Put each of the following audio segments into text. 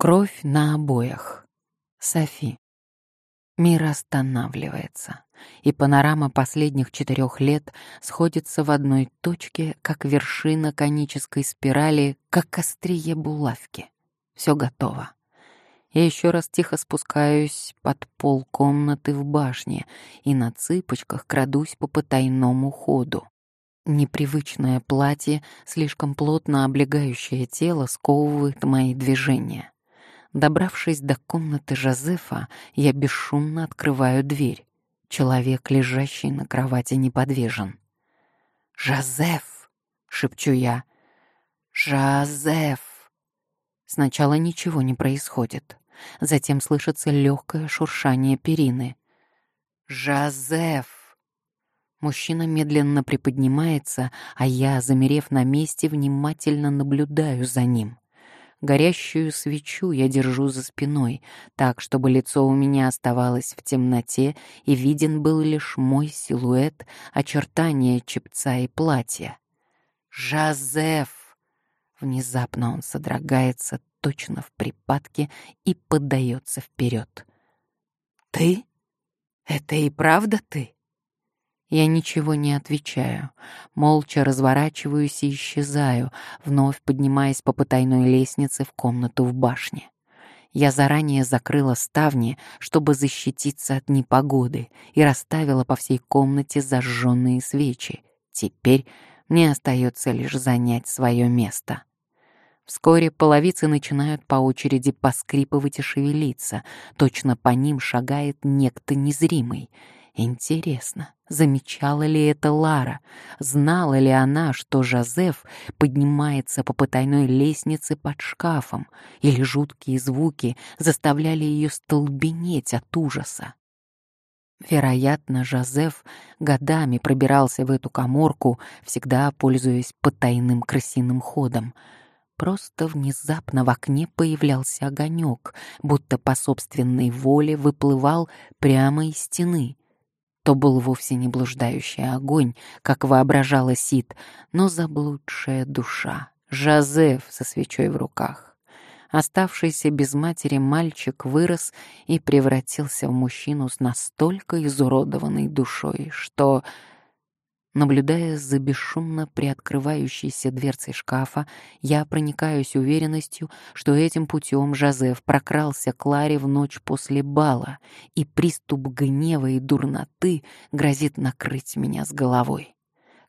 Кровь на обоях. Софи. Мир останавливается, и панорама последних четырех лет сходится в одной точке, как вершина конической спирали, как острие булавки. Все готово. Я еще раз тихо спускаюсь под пол комнаты в башне и на цыпочках крадусь по потайному ходу. Непривычное платье, слишком плотно облегающее тело, сковывает мои движения. Добравшись до комнаты Жозефа, я бесшумно открываю дверь. Человек, лежащий на кровати, неподвижен. «Жозеф!» — шепчу я. «Жозеф!» Сначала ничего не происходит. Затем слышится легкое шуршание перины. «Жозеф!» Мужчина медленно приподнимается, а я, замерев на месте, внимательно наблюдаю за ним. Горящую свечу я держу за спиной, так, чтобы лицо у меня оставалось в темноте, и виден был лишь мой силуэт, очертания чепца и платья. «Жозеф!» Внезапно он содрогается точно в припадке и поддается вперед. «Ты? Это и правда ты?» Я ничего не отвечаю, молча разворачиваюсь и исчезаю, вновь поднимаясь по потайной лестнице в комнату в башне. Я заранее закрыла ставни, чтобы защититься от непогоды, и расставила по всей комнате зажженные свечи. Теперь мне остается лишь занять свое место. Вскоре половицы начинают по очереди поскрипывать и шевелиться, точно по ним шагает некто незримый — Интересно, замечала ли это Лара? Знала ли она, что Жозеф поднимается по потайной лестнице под шкафом, или жуткие звуки заставляли ее столбенеть от ужаса? Вероятно, Жозеф годами пробирался в эту коморку, всегда пользуясь потайным крысиным ходом. Просто внезапно в окне появлялся огонек, будто по собственной воле выплывал прямо из стены — то был вовсе не блуждающий огонь, как воображала Сид, но заблудшая душа, Жозеф со свечой в руках. Оставшийся без матери мальчик вырос и превратился в мужчину с настолько изуродованной душой, что Наблюдая за бесшумно приоткрывающейся дверцей шкафа, я проникаюсь уверенностью, что этим путем Жозеф прокрался к Ларе в ночь после бала, и приступ гнева и дурноты грозит накрыть меня с головой.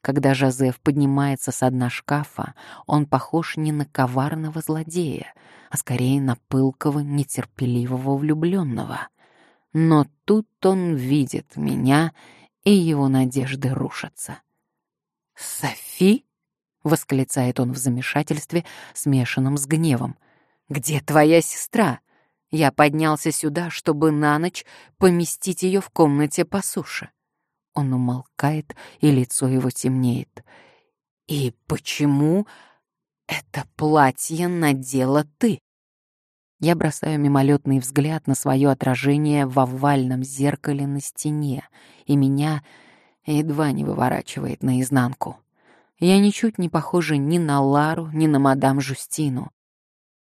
Когда Жозеф поднимается с дна шкафа, он похож не на коварного злодея, а скорее на пылкого, нетерпеливого влюбленного. Но тут он видит меня — и его надежды рушатся. «Софи?» — восклицает он в замешательстве, смешанном с гневом. «Где твоя сестра? Я поднялся сюда, чтобы на ночь поместить ее в комнате по суше». Он умолкает, и лицо его темнеет. «И почему это платье надела ты?» Я бросаю мимолетный взгляд на свое отражение в овальном зеркале на стене, и меня едва не выворачивает наизнанку. Я ничуть не похожа ни на Лару, ни на мадам Жустину.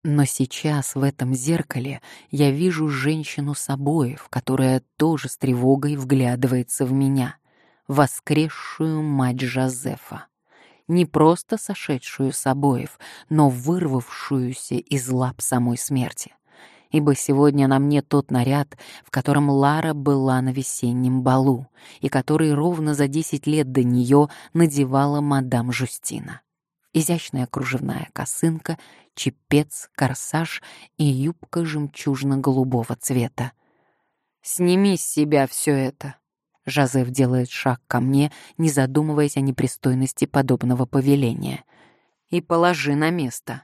Но сейчас в этом зеркале я вижу женщину с обоев, которая тоже с тревогой вглядывается в меня, воскресшую мать Жозефа не просто сошедшую с обоев, но вырвавшуюся из лап самой смерти. Ибо сегодня на мне тот наряд, в котором Лара была на весеннем балу, и который ровно за десять лет до нее надевала мадам Жустина. Изящная кружевная косынка, чепец, корсаж и юбка жемчужно-голубого цвета. «Сними с себя все это», Жозеф делает шаг ко мне, не задумываясь о непристойности подобного повеления. «И положи на место».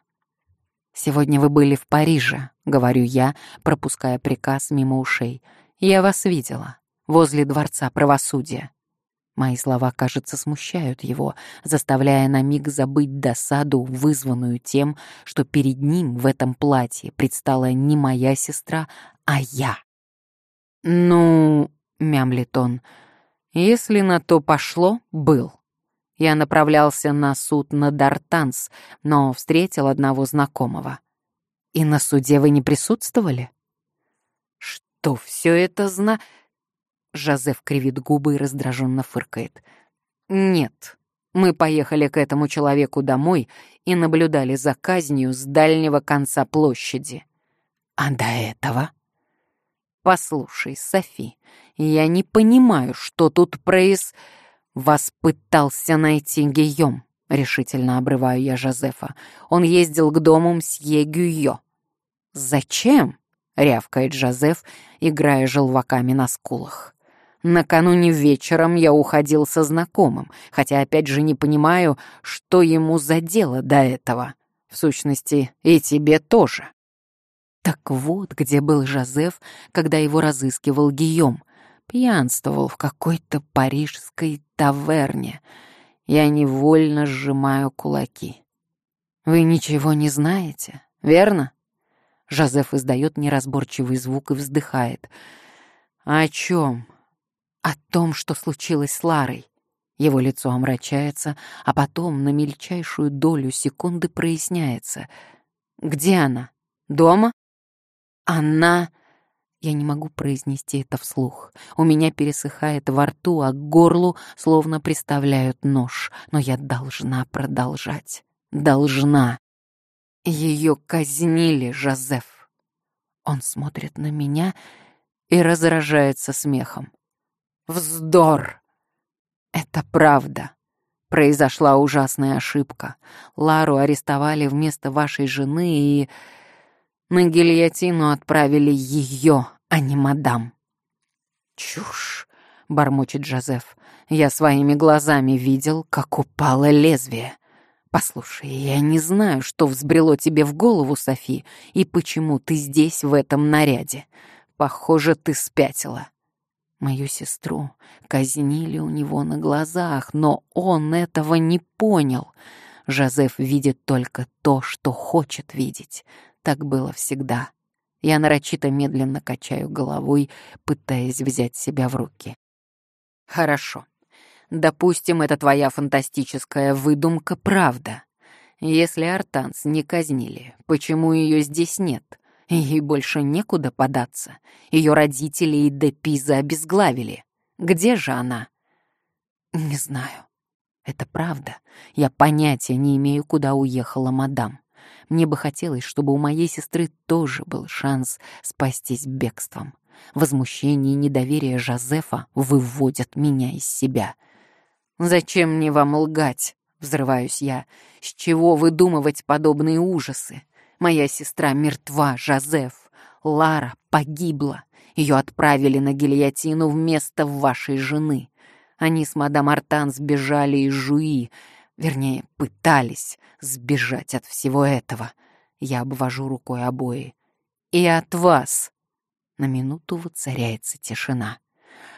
«Сегодня вы были в Париже», — говорю я, пропуская приказ мимо ушей. «Я вас видела. Возле Дворца Правосудия». Мои слова, кажется, смущают его, заставляя на миг забыть досаду, вызванную тем, что перед ним в этом платье предстала не моя сестра, а я. «Ну...» мямлит он. Если на то пошло, был. Я направлялся на суд на Дартанс, но встретил одного знакомого. И на суде вы не присутствовали? Что все это зна... Жозеф кривит губы и раздраженно фыркает. Нет, мы поехали к этому человеку домой и наблюдали за казнью с дальнего конца площади. А до этого? Послушай, Софи, я не понимаю, что тут проис... Вас пытался найти Гийом, решительно обрываю я Жозефа. Он ездил к дому мсье Гюйо. Зачем? рявкает Жозеф, играя желваками на скулах. Накануне вечером я уходил со знакомым, хотя опять же не понимаю, что ему за дело до этого. В сущности, и тебе тоже. Так вот, где был Жозеф, когда его разыскивал Гийом пьянствовал в какой-то парижской таверне. Я невольно сжимаю кулаки. Вы ничего не знаете, верно? Жозеф издает неразборчивый звук и вздыхает. О чем? О том, что случилось с Ларой. Его лицо омрачается, а потом на мельчайшую долю секунды проясняется. Где она? Дома? Она... Я не могу произнести это вслух. У меня пересыхает во рту, а к горлу словно приставляют нож. Но я должна продолжать. Должна. Ее казнили, Жозеф. Он смотрит на меня и разражается смехом. Вздор! Это правда. Произошла ужасная ошибка. Лару арестовали вместо вашей жены и... На гильотину отправили ее, а не мадам. «Чушь!» — бормочет Жозеф. «Я своими глазами видел, как упало лезвие. Послушай, я не знаю, что взбрело тебе в голову, Софи, и почему ты здесь в этом наряде. Похоже, ты спятила. Мою сестру казнили у него на глазах, но он этого не понял. Жозеф видит только то, что хочет видеть. Так было всегда. Я нарочито медленно качаю головой, пытаясь взять себя в руки. Хорошо. Допустим, это твоя фантастическая выдумка правда. Если Артанс не казнили, почему ее здесь нет? Ей больше некуда податься. Ее родители и Депиза обезглавили. Где же она? Не знаю. Это правда. Я понятия не имею, куда уехала мадам. Мне бы хотелось, чтобы у моей сестры тоже был шанс спастись бегством. Возмущение и недоверие Жозефа выводят меня из себя. «Зачем мне вам лгать?» — взрываюсь я. «С чего выдумывать подобные ужасы? Моя сестра мертва, Жозеф. Лара погибла. Ее отправили на гильотину вместо вашей жены. Они с мадам Артан сбежали из Жуи, Вернее, пытались сбежать от всего этого. Я обвожу рукой обои. И от вас. На минуту воцаряется тишина.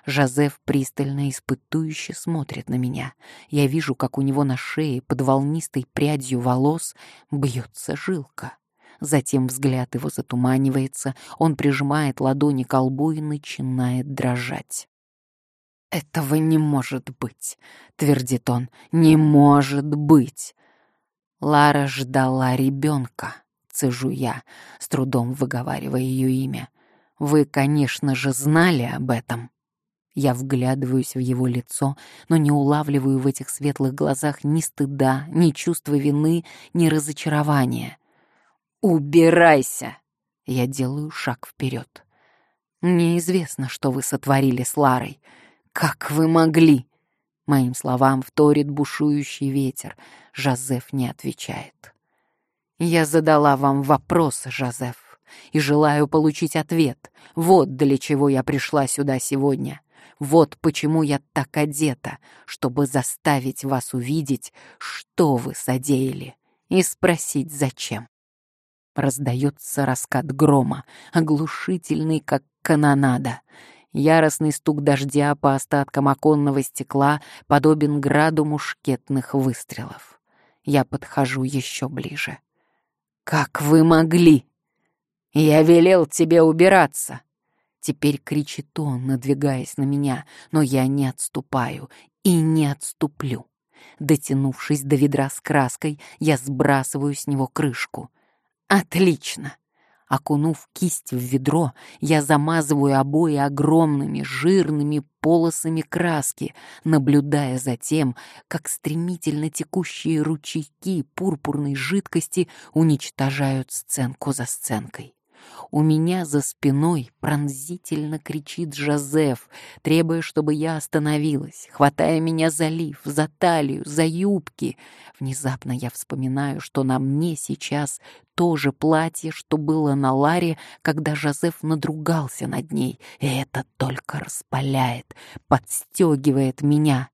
Жозеф пристально испытующе смотрит на меня. Я вижу, как у него на шее под волнистой прядью волос бьется жилка. Затем взгляд его затуманивается, он прижимает ладони к лбу и начинает дрожать. «Этого не может быть», — твердит он, — «не может быть». Лара ждала ребенка, цежу я, с трудом выговаривая ее имя. «Вы, конечно же, знали об этом». Я вглядываюсь в его лицо, но не улавливаю в этих светлых глазах ни стыда, ни чувства вины, ни разочарования. «Убирайся!» Я делаю шаг вперед. Мне известно, что вы сотворили с Ларой. «Как вы могли?» Моим словам вторит бушующий ветер. Жозеф не отвечает. «Я задала вам вопрос, Жозеф, и желаю получить ответ. Вот для чего я пришла сюда сегодня. Вот почему я так одета, чтобы заставить вас увидеть, что вы содеяли, и спросить, зачем». Раздается раскат грома, оглушительный, как канонада. Яростный стук дождя по остаткам оконного стекла подобен граду мушкетных выстрелов. Я подхожу еще ближе. «Как вы могли? Я велел тебе убираться!» Теперь кричит он, надвигаясь на меня, но я не отступаю и не отступлю. Дотянувшись до ведра с краской, я сбрасываю с него крышку. «Отлично! Окунув кисть в ведро, я замазываю обои огромными жирными полосами краски, наблюдая за тем, как стремительно текущие ручейки пурпурной жидкости уничтожают сценку за сценкой. У меня за спиной пронзительно кричит Жозеф, требуя, чтобы я остановилась, хватая меня за лиф, за талию, за юбки. Внезапно я вспоминаю, что на мне сейчас то же платье, что было на Ларе, когда Жозеф надругался над ней, и это только распаляет, подстегивает меня.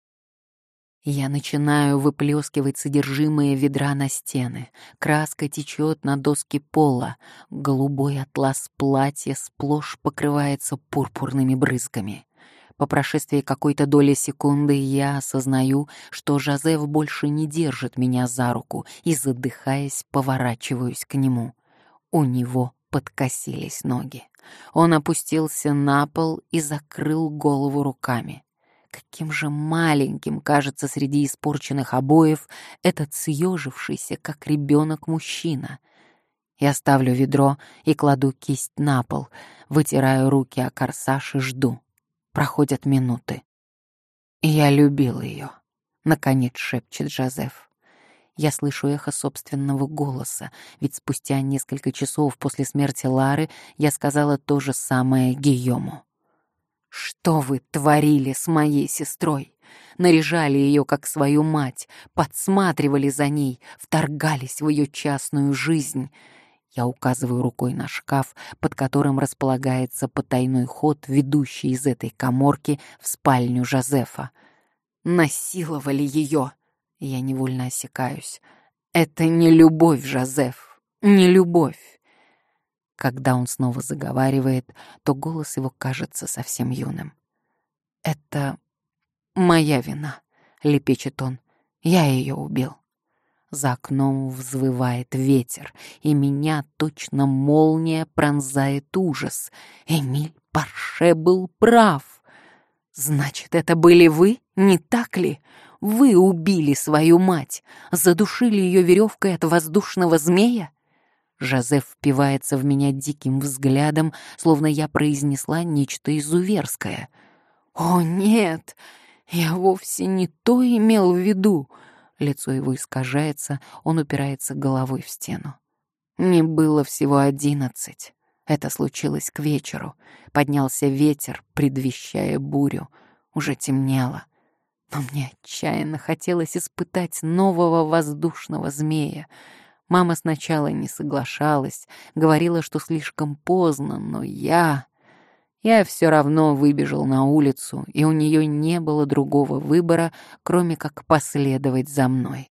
Я начинаю выплескивать содержимое ведра на стены. Краска течет на доски пола. Голубой атлас платья сплошь покрывается пурпурными брызгами. По прошествии какой-то доли секунды я осознаю, что Жозеф больше не держит меня за руку и, задыхаясь, поворачиваюсь к нему. У него подкосились ноги. Он опустился на пол и закрыл голову руками. Каким же маленьким кажется среди испорченных обоев этот съежившийся, как ребенок, мужчина. Я ставлю ведро и кладу кисть на пол, вытираю руки о корсаж и жду. Проходят минуты. «Я любил ее», — наконец шепчет Жозеф. Я слышу эхо собственного голоса, ведь спустя несколько часов после смерти Лары я сказала то же самое Гийому. Что вы творили с моей сестрой? Наряжали ее как свою мать, подсматривали за ней, вторгались в ее частную жизнь. Я указываю рукой на шкаф, под которым располагается потайной ход, ведущий из этой коморки в спальню Жозефа. Насиловали ее. Я невольно осекаюсь. Это не любовь, Жозеф, не любовь. Когда он снова заговаривает, то голос его кажется совсем юным. «Это моя вина», — лепечет он. «Я ее убил». За окном взвывает ветер, и меня точно молния пронзает ужас. Эмиль Парше был прав. «Значит, это были вы, не так ли? Вы убили свою мать, задушили ее веревкой от воздушного змея?» Жозеф впивается в меня диким взглядом, словно я произнесла нечто изуверское. «О, нет! Я вовсе не то имел в виду!» Лицо его искажается, он упирается головой в стену. Мне было всего одиннадцать. Это случилось к вечеру. Поднялся ветер, предвещая бурю. Уже темнело. Но мне отчаянно хотелось испытать нового воздушного змея — Мама сначала не соглашалась, говорила, что слишком поздно, но я... Я все равно выбежал на улицу, и у нее не было другого выбора, кроме как последовать за мной.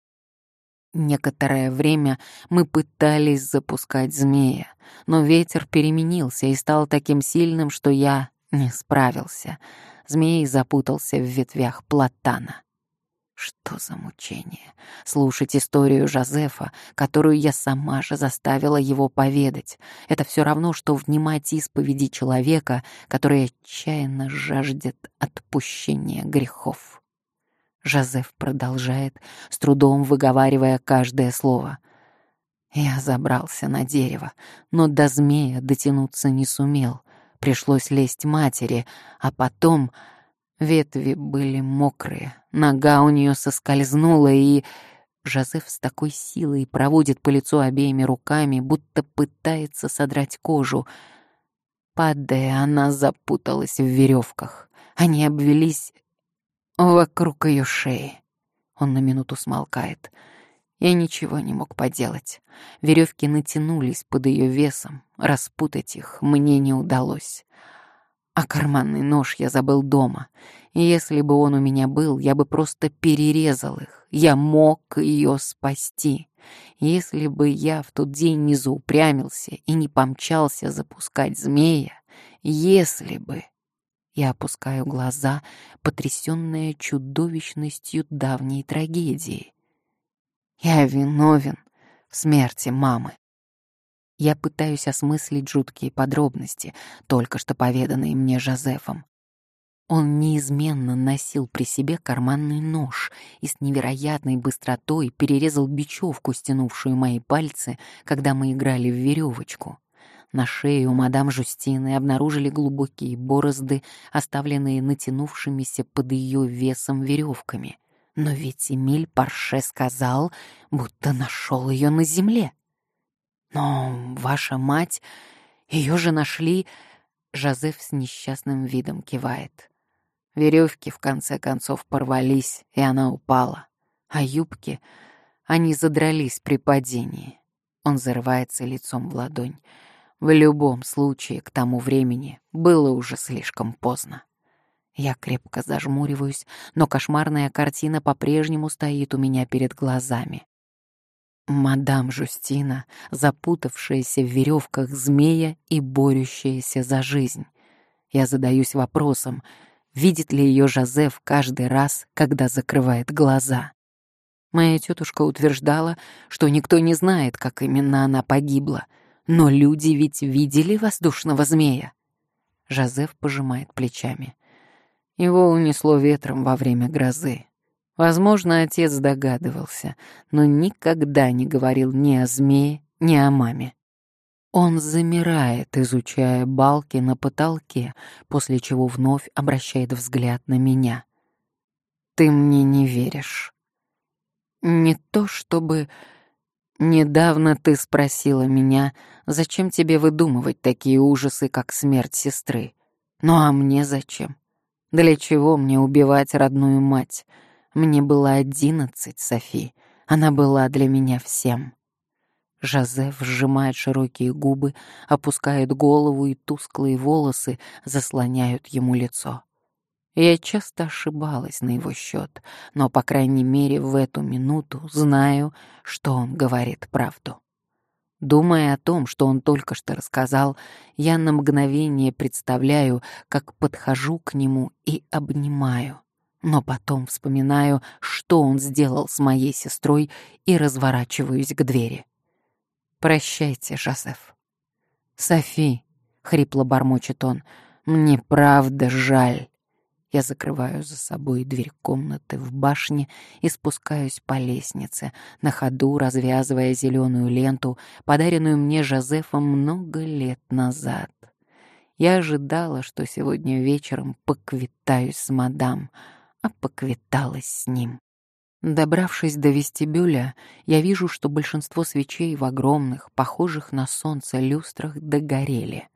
Некоторое время мы пытались запускать змея, но ветер переменился и стал таким сильным, что я не справился. Змей запутался в ветвях платана. Что за мучение? Слушать историю Жозефа, которую я сама же заставила его поведать. Это все равно, что внимать исповеди человека, который отчаянно жаждет отпущения грехов. Жозеф продолжает, с трудом выговаривая каждое слово. Я забрался на дерево, но до змея дотянуться не сумел. Пришлось лезть матери, а потом Ветви были мокрые, нога у нее соскользнула, и... Жозеф с такой силой проводит по лицу обеими руками, будто пытается содрать кожу. Падая, она запуталась в веревках. Они обвелись вокруг ее шеи. Он на минуту смолкает. Я ничего не мог поделать. Веревки натянулись под ее весом. Распутать их мне не удалось. А карманный нож я забыл дома. Если бы он у меня был, я бы просто перерезал их. Я мог ее спасти. Если бы я в тот день не заупрямился и не помчался запускать змея, если бы... Я опускаю глаза, потрясённая чудовищностью давней трагедии. Я виновен в смерти мамы. Я пытаюсь осмыслить жуткие подробности, только что поведанные мне Жозефом. Он неизменно носил при себе карманный нож и с невероятной быстротой перерезал бечевку, стянувшую мои пальцы, когда мы играли в веревочку. На шее у мадам Жустины обнаружили глубокие борозды, оставленные натянувшимися под ее весом веревками. Но ведь Эмиль Парше сказал, будто нашел ее на земле. Но ваша мать, ее же нашли... Жозеф с несчастным видом кивает. Веревки в конце концов порвались, и она упала. А юбки, они задрались при падении. Он зарывается лицом в ладонь. В любом случае, к тому времени было уже слишком поздно. Я крепко зажмуриваюсь, но кошмарная картина по-прежнему стоит у меня перед глазами. Мадам Жустина, запутавшаяся в веревках змея и борющаяся за жизнь. Я задаюсь вопросом, видит ли ее Жозеф каждый раз, когда закрывает глаза. Моя тетушка утверждала, что никто не знает, как именно она погибла, но люди ведь видели воздушного змея. Жозеф пожимает плечами. Его унесло ветром во время грозы. Возможно, отец догадывался, но никогда не говорил ни о змее, ни о маме. Он замирает, изучая балки на потолке, после чего вновь обращает взгляд на меня. «Ты мне не веришь». «Не то чтобы...» «Недавно ты спросила меня, зачем тебе выдумывать такие ужасы, как смерть сестры. Ну а мне зачем? Для чего мне убивать родную мать? Мне было одиннадцать, Софи. Она была для меня всем». Жозеф сжимает широкие губы, опускает голову, и тусклые волосы заслоняют ему лицо. Я часто ошибалась на его счет, но, по крайней мере, в эту минуту знаю, что он говорит правду. Думая о том, что он только что рассказал, я на мгновение представляю, как подхожу к нему и обнимаю. Но потом вспоминаю, что он сделал с моей сестрой, и разворачиваюсь к двери. Прощайте, Жозеф. Софи, хрипло бормочет он, мне правда жаль. Я закрываю за собой дверь комнаты в башне и спускаюсь по лестнице, на ходу развязывая зеленую ленту, подаренную мне Жозефом много лет назад. Я ожидала, что сегодня вечером поквитаюсь с мадам, а поквиталась с ним. Добравшись до вестибюля, я вижу, что большинство свечей в огромных, похожих на солнце люстрах догорели.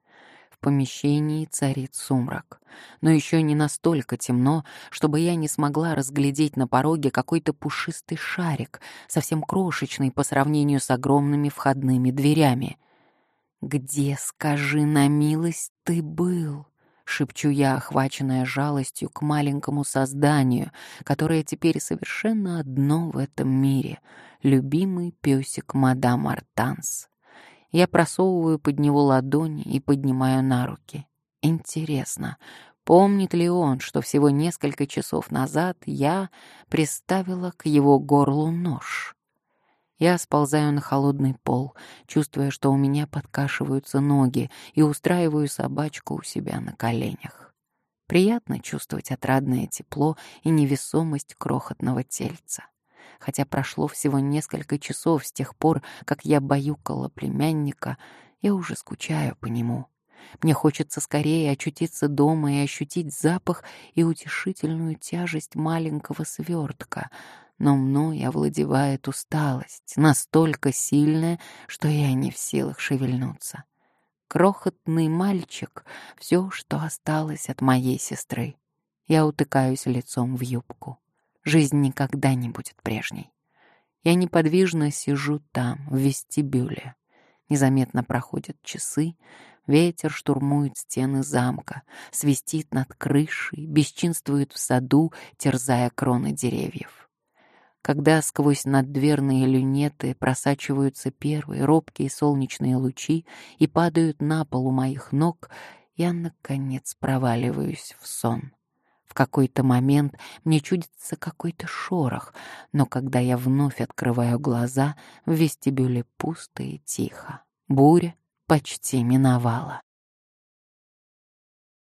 В помещении царит сумрак, но еще не настолько темно, чтобы я не смогла разглядеть на пороге какой-то пушистый шарик, совсем крошечный по сравнению с огромными входными дверями. «Где, скажи на милость, ты был?» Шепчу я, охваченная жалостью к маленькому созданию, которое теперь совершенно одно в этом мире, любимый песик мадам Артанс. Я просовываю под него ладони и поднимаю на руки. Интересно, помнит ли он, что всего несколько часов назад я приставила к его горлу нож? Я сползаю на холодный пол, чувствуя, что у меня подкашиваются ноги, и устраиваю собачку у себя на коленях. Приятно чувствовать отрадное тепло и невесомость крохотного тельца. Хотя прошло всего несколько часов с тех пор, как я баюкала племянника, я уже скучаю по нему. Мне хочется скорее очутиться дома и ощутить запах и утешительную тяжесть маленького свертка — но мной овладевает усталость, настолько сильная, что я не в силах шевельнуться. Крохотный мальчик — все, что осталось от моей сестры. Я утыкаюсь лицом в юбку. Жизнь никогда не будет прежней. Я неподвижно сижу там, в вестибюле. Незаметно проходят часы, ветер штурмует стены замка, свистит над крышей, бесчинствует в саду, терзая кроны деревьев когда сквозь наддверные люнеты просачиваются первые робкие солнечные лучи и падают на пол у моих ног, я, наконец, проваливаюсь в сон. В какой-то момент мне чудится какой-то шорох, но когда я вновь открываю глаза, в вестибюле пусто и тихо. Буря почти миновала.